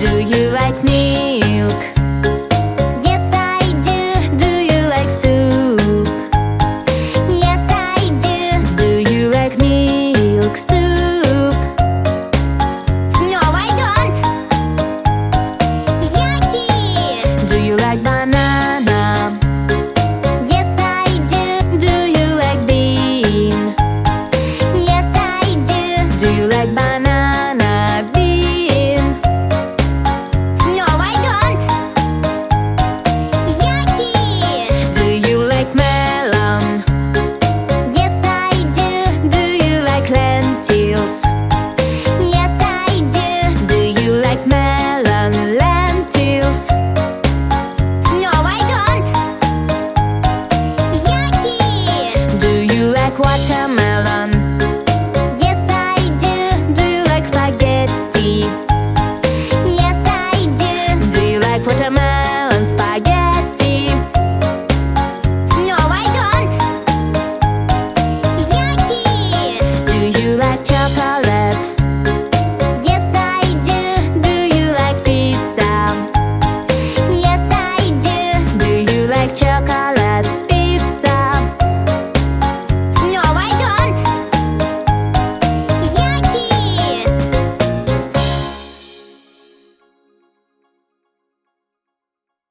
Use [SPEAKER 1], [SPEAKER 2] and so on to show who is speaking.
[SPEAKER 1] do you like me?